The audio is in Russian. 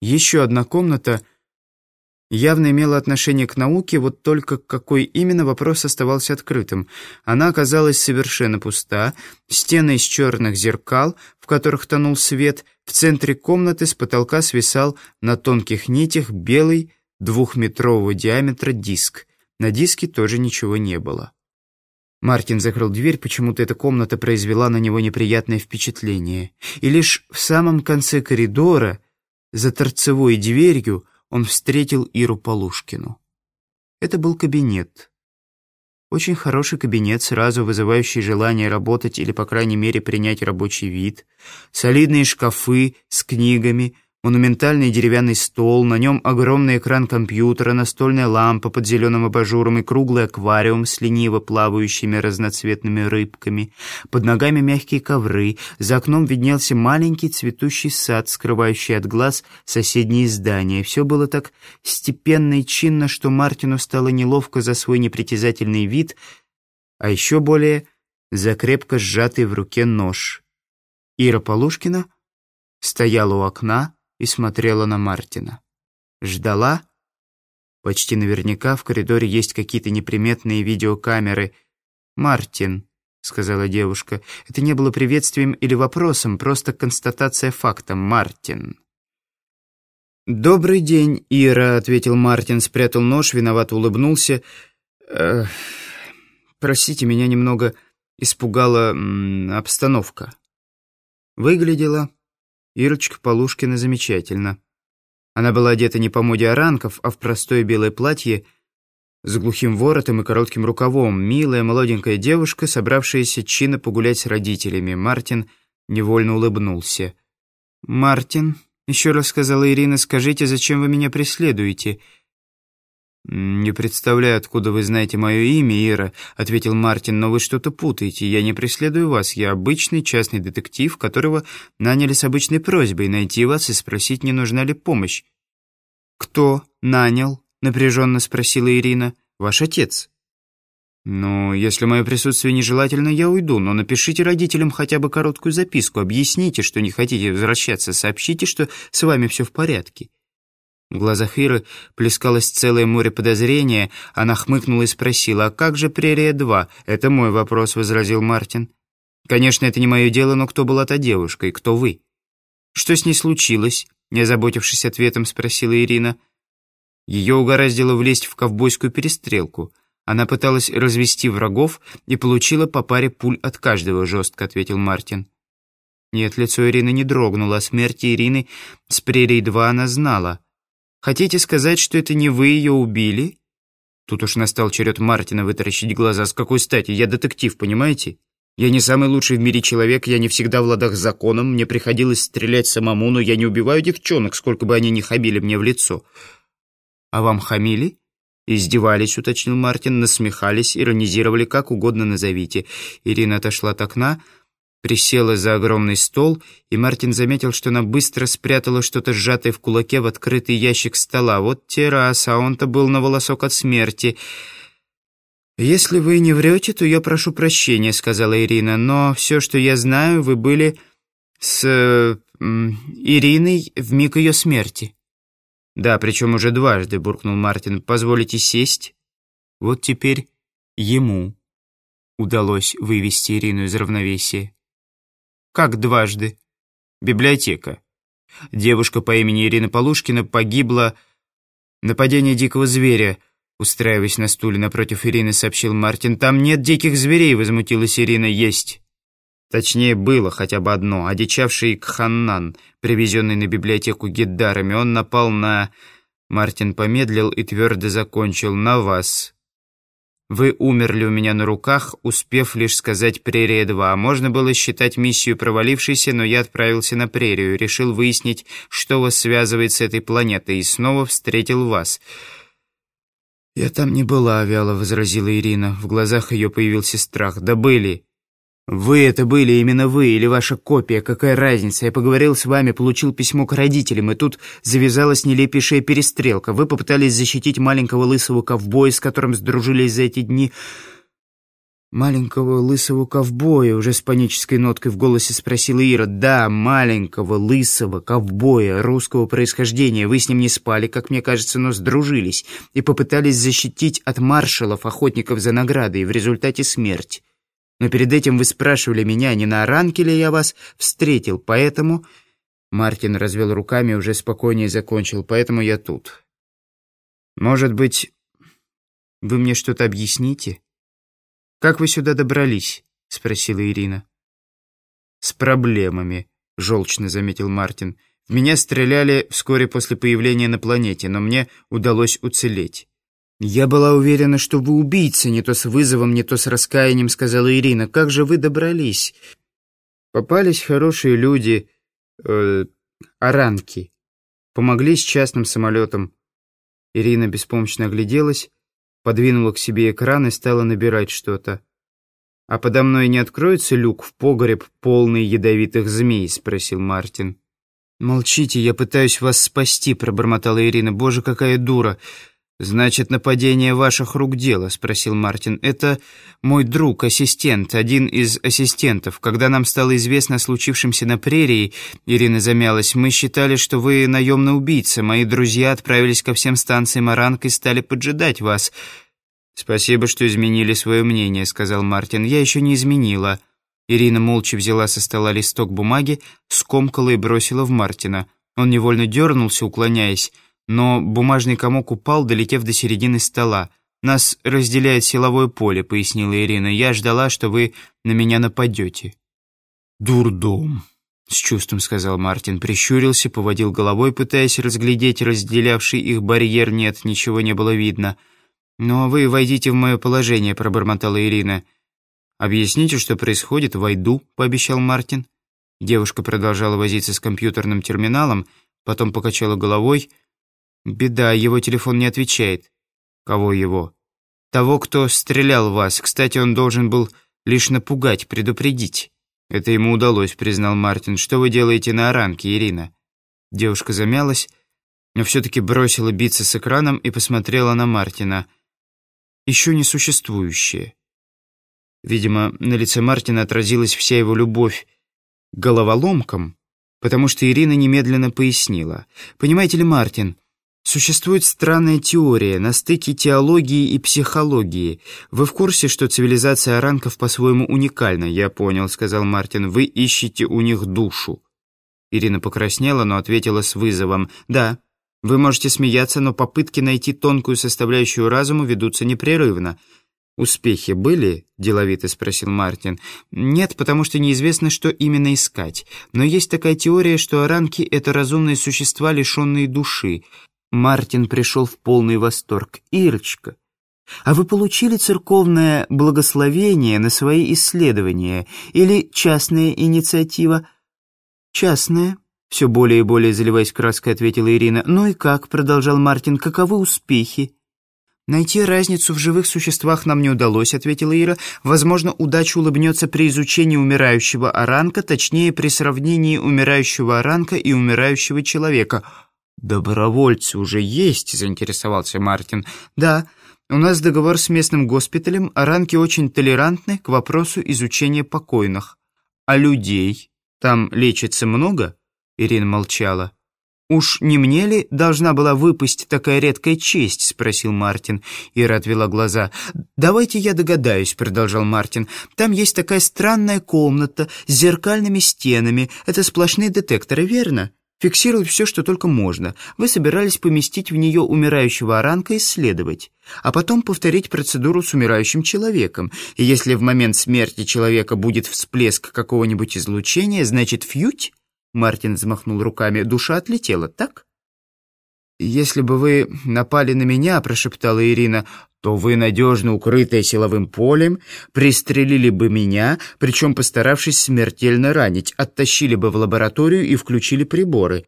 Еще одна комната явно имела отношение к науке, вот только какой именно вопрос оставался открытым. Она оказалась совершенно пуста, стены из черных зеркал, в которых тонул свет, в центре комнаты с потолка свисал на тонких нитях белый двухметрового диаметра диск. На диске тоже ничего не было. Мартин закрыл дверь, почему-то эта комната произвела на него неприятное впечатление. И лишь в самом конце коридора, за торцевой дверью, он встретил Иру Полушкину. Это был кабинет. Очень хороший кабинет, сразу вызывающий желание работать или, по крайней мере, принять рабочий вид. Солидные шкафы с книгами — монументальный деревянный стол, на нем огромный экран компьютера, настольная лампа под зеленым абажуром и круглый аквариум с лениво плавающими разноцветными рыбками. Под ногами мягкие ковры, за окном виднелся маленький цветущий сад, скрывающий от глаз соседние здания. Все было так степенно и чинно, что Мартину стало неловко за свой непритязательный вид, а еще более за крепко сжатый в руке нож. Ира Полушкина стояла у окна, и смотрела на Мартина. Ждала? Почти наверняка в коридоре есть какие-то неприметные видеокамеры. «Мартин», — сказала девушка, — это не было приветствием или вопросом, просто констатация факта. «Мартин». «Добрый день, Ира», — ответил Мартин, спрятал нож, виновато улыбнулся. «Э, «Простите, меня немного испугала обстановка». Выглядела Ирочка Полушкина замечательно. Она была одета не по моде оранков, а в простое белое платье с глухим воротом и коротким рукавом. Милая молоденькая девушка, собравшаяся чинно погулять с родителями. Мартин невольно улыбнулся. «Мартин», — еще раз сказала Ирина, — «скажите, зачем вы меня преследуете?» «Не представляю, откуда вы знаете мое имя, Ира», — ответил Мартин, «но вы что-то путаете. Я не преследую вас. Я обычный частный детектив, которого наняли с обычной просьбой найти вас и спросить, не нужна ли помощь». «Кто нанял?» — напряженно спросила Ирина. «Ваш отец». «Ну, если мое присутствие нежелательно, я уйду, но напишите родителям хотя бы короткую записку, объясните, что не хотите возвращаться, сообщите, что с вами все в порядке». В глазах Иры плескалось целое море подозрения. Она хмыкнула и спросила, «А как же «Прерия-2»?» «Это мой вопрос», — возразил Мартин. «Конечно, это не мое дело, но кто была та девушка и кто вы?» «Что с ней случилось?» — не озаботившись ответом, спросила Ирина. Ее угораздило влезть в ковбойскую перестрелку. Она пыталась развести врагов и получила по паре пуль от каждого, жестко ответил Мартин. Нет, лицо Ирины не дрогнуло, о смерти Ирины с Прерий-2 она знала. Хотите сказать, что это не вы ее убили?» Тут уж настал черед Мартина вытаращить глаза. «С какой стати? Я детектив, понимаете? Я не самый лучший в мире человек, я не всегда в ладах с законом, мне приходилось стрелять самому, но я не убиваю девчонок, сколько бы они ни хамили мне в лицо». «А вам хамили?» «Издевались», — уточнил Мартин, насмехались, иронизировали, как угодно назовите. Ирина отошла от окна, — присела за огромный стол, и Мартин заметил, что она быстро спрятала что-то сжатое в кулаке в открытый ящик стола. Вот террас, а он-то был на волосок от смерти. «Если вы не врете, то я прошу прощения», — сказала Ирина, «но все, что я знаю, вы были с э, Ириной в миг ее смерти». «Да, причем уже дважды», — буркнул Мартин. «Позволите сесть?» Вот теперь ему удалось вывести Ирину из равновесия. Как дважды? Библиотека. Девушка по имени Ирина Полушкина погибла... Нападение дикого зверя, устраиваясь на стуле напротив Ирины, сообщил Мартин. «Там нет диких зверей», — возмутилась Ирина. «Есть». Точнее, было хотя бы одно. Одичавший Кханнан, привезенный на библиотеку гиддарами, он напал на... Мартин помедлил и твердо закончил. «На вас». Вы умерли у меня на руках, успев лишь сказать «Прерия-2». Можно было считать миссию провалившейся, но я отправился на прерию, решил выяснить, что вас связывает с этой планетой, и снова встретил вас. «Я там не была», — вяло возразила Ирина. В глазах ее появился страх. «Да были. «Вы это были, именно вы, или ваша копия, какая разница? Я поговорил с вами, получил письмо к родителям, и тут завязалась нелепейшая перестрелка. Вы попытались защитить маленького лысого ковбоя, с которым сдружились за эти дни. «Маленького лысого ковбоя», — уже с панической ноткой в голосе спросила Ира. «Да, маленького лысого ковбоя русского происхождения. Вы с ним не спали, как мне кажется, но сдружились и попытались защитить от маршалов, охотников за наградой, и в результате смерть. Но перед этим вы спрашивали меня, не на ранке ли я вас встретил, поэтому...» Мартин развел руками и уже спокойнее закончил. «Поэтому я тут. Может быть, вы мне что-то объясните?» «Как вы сюда добрались?» — спросила Ирина. «С проблемами», — желчно заметил Мартин. «В меня стреляли вскоре после появления на планете, но мне удалось уцелеть». «Я была уверена, что вы убийца, не то с вызовом, не то с раскаянием», — сказала Ирина. «Как же вы добрались?» «Попались хорошие люди, э, оранки. Помогли с частным самолетом». Ирина беспомощно огляделась подвинула к себе экран и стала набирать что-то. «А подо мной не откроется люк в погреб, полный ядовитых змей?» — спросил Мартин. «Молчите, я пытаюсь вас спасти», — пробормотала Ирина. «Боже, какая дура! «Значит, нападение ваших рук дело?» — спросил Мартин. «Это мой друг, ассистент, один из ассистентов. Когда нам стало известно о случившемся на прерии, Ирина замялась, мы считали, что вы наемный убийца. Мои друзья отправились ко всем станциям Оранг и стали поджидать вас». «Спасибо, что изменили свое мнение», — сказал Мартин. «Я еще не изменила». Ирина молча взяла со стола листок бумаги, скомкала и бросила в Мартина. Он невольно дернулся, уклоняясь но бумажный комок упал, долетев до середины стола. «Нас разделяет силовое поле», — пояснила Ирина. «Я ждала, что вы на меня нападете». «Дурдом», — с чувством сказал Мартин. Прищурился, поводил головой, пытаясь разглядеть разделявший их барьер. Нет, ничего не было видно. «Но вы войдите в мое положение», — пробормотала Ирина. «Объясните, что происходит, войду», — пообещал Мартин. Девушка продолжала возиться с компьютерным терминалом, потом покачала головой — «Беда, его телефон не отвечает». «Кого его?» «Того, кто стрелял в вас. Кстати, он должен был лишь напугать, предупредить». «Это ему удалось», — признал Мартин. «Что вы делаете на оранке, Ирина?» Девушка замялась, но все-таки бросила биться с экраном и посмотрела на Мартина. «Еще не существующее». Видимо, на лице Мартина отразилась вся его любовь к головоломкам, потому что Ирина немедленно пояснила. «Понимаете ли, Мартин, Существует странная теория на стыке теологии и психологии. Вы в курсе, что цивилизация оранков по-своему уникальна? Я понял, сказал Мартин. Вы ищете у них душу. Ирина покраснела, но ответила с вызовом. Да, вы можете смеяться, но попытки найти тонкую составляющую разума ведутся непрерывно. «Успехи были?» – деловито спросил Мартин. «Нет, потому что неизвестно, что именно искать. Но есть такая теория, что оранки – это разумные существа, лишенные души. Мартин пришел в полный восторг. «Ирочка, а вы получили церковное благословение на свои исследования или частная инициатива?» «Частная», — все более и более заливаясь краской, ответила Ирина. «Ну и как?» — продолжал Мартин. «Каковы успехи?» «Найти разницу в живых существах нам не удалось», — ответила Ира. «Возможно, удача улыбнется при изучении умирающего оранка, точнее, при сравнении умирающего оранка и умирающего человека». «Добровольцы уже есть», — заинтересовался Мартин. «Да, у нас договор с местным госпиталем, а ранки очень толерантны к вопросу изучения покойных. А людей там лечится много?» Ирина молчала. «Уж не мне ли должна была выпасть такая редкая честь?» — спросил Мартин. Ира отвела глаза. «Давайте я догадаюсь», — продолжал Мартин. «Там есть такая странная комната с зеркальными стенами. Это сплошные детекторы, верно?» Фиксировать все, что только можно. Вы собирались поместить в нее умирающего оранка и исследовать, а потом повторить процедуру с умирающим человеком. И если в момент смерти человека будет всплеск какого-нибудь излучения, значит, фьють, Мартин взмахнул руками, душа отлетела, так? «Если бы вы напали на меня», — прошептала Ирина, то вы, надежно укрытая силовым полем, пристрелили бы меня, причем постаравшись смертельно ранить, оттащили бы в лабораторию и включили приборы.